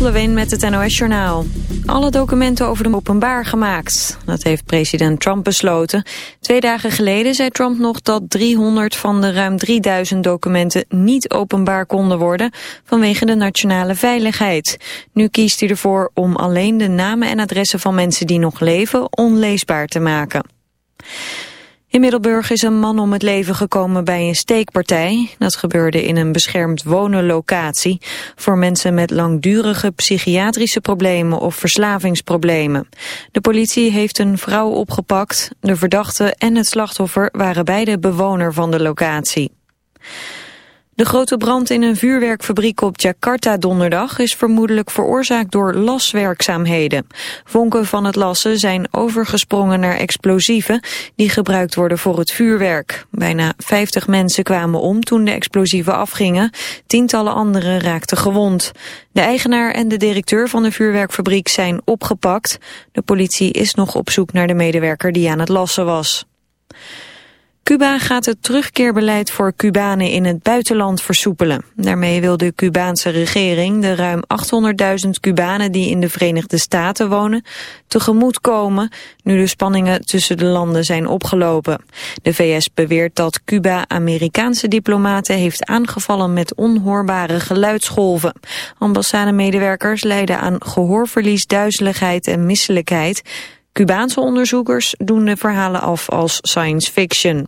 Lot met het NOS Journaal. Alle documenten over de openbaar gemaakt. Dat heeft president Trump besloten. Twee dagen geleden zei Trump nog dat 300 van de ruim 3000 documenten niet openbaar konden worden vanwege de nationale veiligheid. Nu kiest hij ervoor om alleen de namen en adressen van mensen die nog leven onleesbaar te maken. In Middelburg is een man om het leven gekomen bij een steekpartij. Dat gebeurde in een beschermd wonenlocatie voor mensen met langdurige psychiatrische problemen of verslavingsproblemen. De politie heeft een vrouw opgepakt. De verdachte en het slachtoffer waren beide bewoner van de locatie. De grote brand in een vuurwerkfabriek op Jakarta donderdag is vermoedelijk veroorzaakt door laswerkzaamheden. Vonken van het lassen zijn overgesprongen naar explosieven die gebruikt worden voor het vuurwerk. Bijna 50 mensen kwamen om toen de explosieven afgingen. Tientallen anderen raakten gewond. De eigenaar en de directeur van de vuurwerkfabriek zijn opgepakt. De politie is nog op zoek naar de medewerker die aan het lassen was. Cuba gaat het terugkeerbeleid voor Cubanen in het buitenland versoepelen. Daarmee wil de Cubaanse regering de ruim 800.000 Cubanen die in de Verenigde Staten wonen tegemoetkomen nu de spanningen tussen de landen zijn opgelopen. De VS beweert dat Cuba Amerikaanse diplomaten heeft aangevallen met onhoorbare geluidsgolven. Ambassademedewerkers lijden aan gehoorverlies, duizeligheid en misselijkheid. Cubaanse onderzoekers doen de verhalen af als science fiction.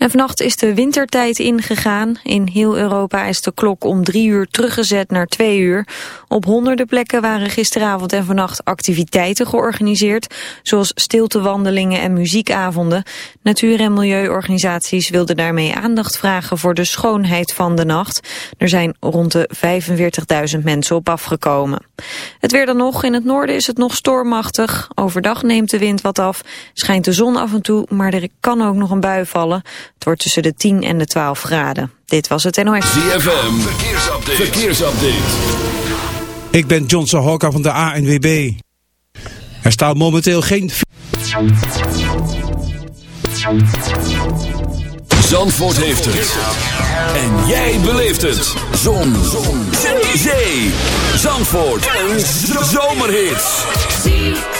En vannacht is de wintertijd ingegaan. In heel Europa is de klok om drie uur teruggezet naar twee uur. Op honderden plekken waren gisteravond en vannacht activiteiten georganiseerd, zoals stiltewandelingen en muziekavonden. Natuur- en milieuorganisaties wilden daarmee aandacht vragen voor de schoonheid van de nacht. Er zijn rond de 45.000 mensen op afgekomen. Het weer dan nog. In het noorden is het nog stormachtig. Overdag neemt de wind wat af, schijnt de zon af en toe, maar er kan ook nog een bui vallen. Het wordt tussen de 10 en de 12 graden. Dit was het NOS. ZFM, verkeersupdate. verkeersupdate. Ik ben Johnson Hawker van de ANWB. Er staat momenteel geen... Zandvoort heeft het. En jij beleeft het. Zon. Zon. Zee. Zandvoort. Een zomerhit.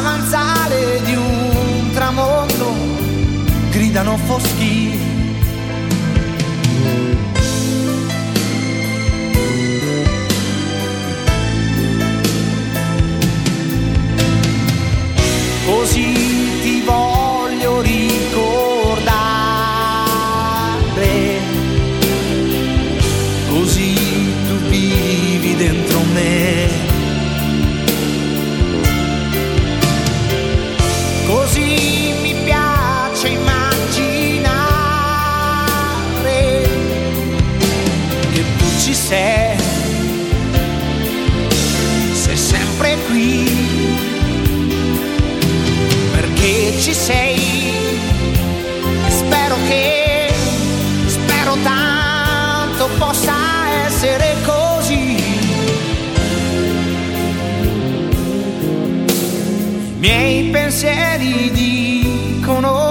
gridano foschi. Così ti voglio ricordare sei. Sei sempre qui, perché ci sei. Spero che, spero tanto possa essere così. I miei pensieri dicono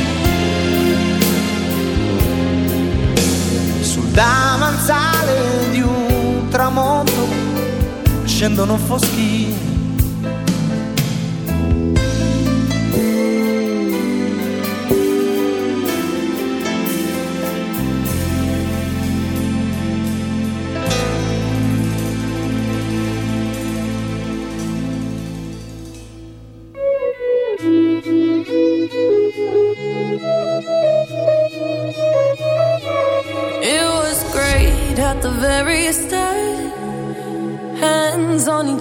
Sul davanzale di un tramonto scendono foschi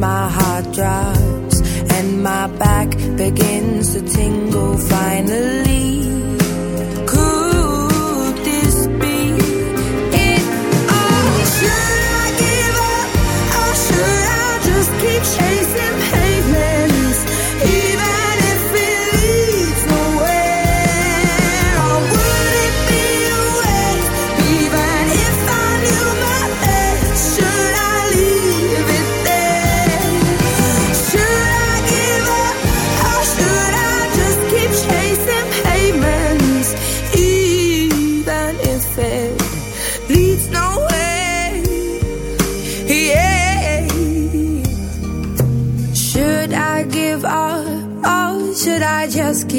my heart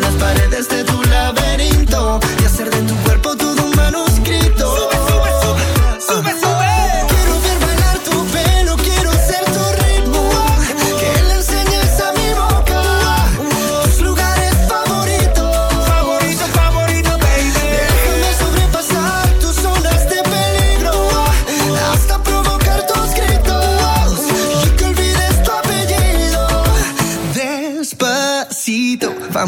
Las paredes de tu laberinto y hacer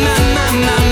my, my, my, my.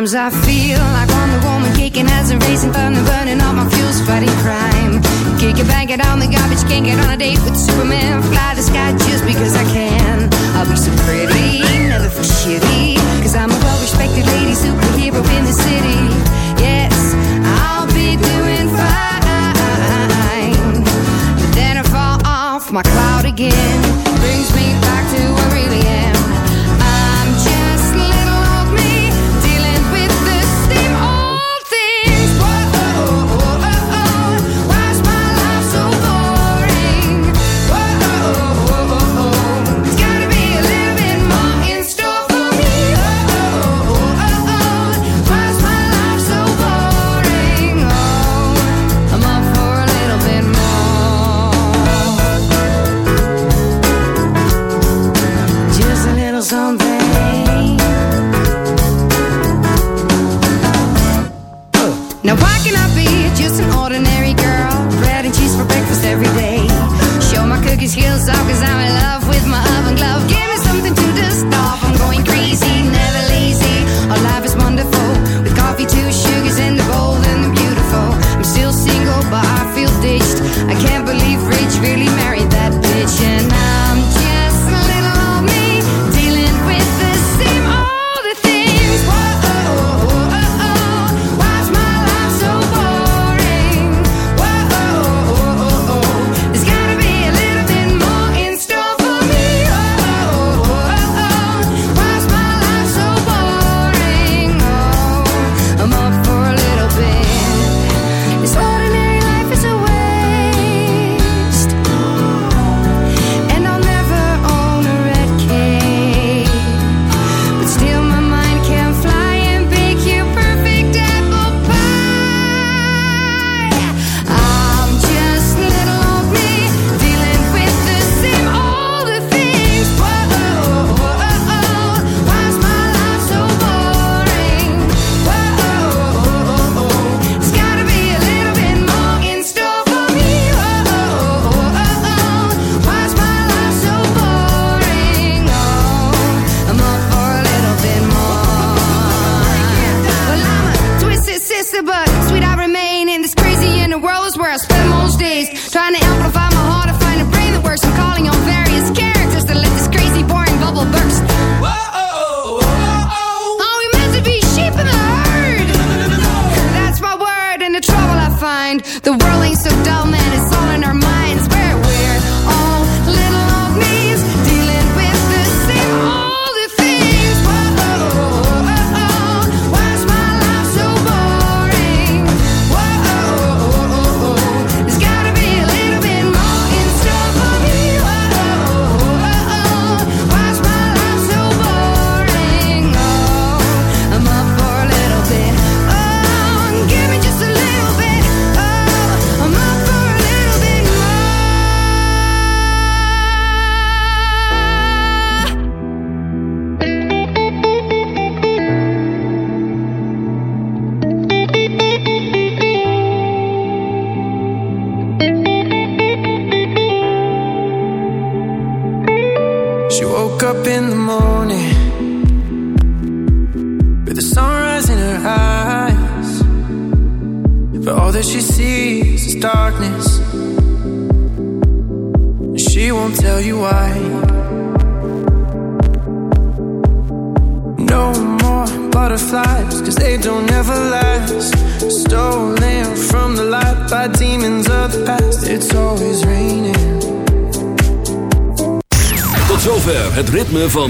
Sometimes I feel kiss her,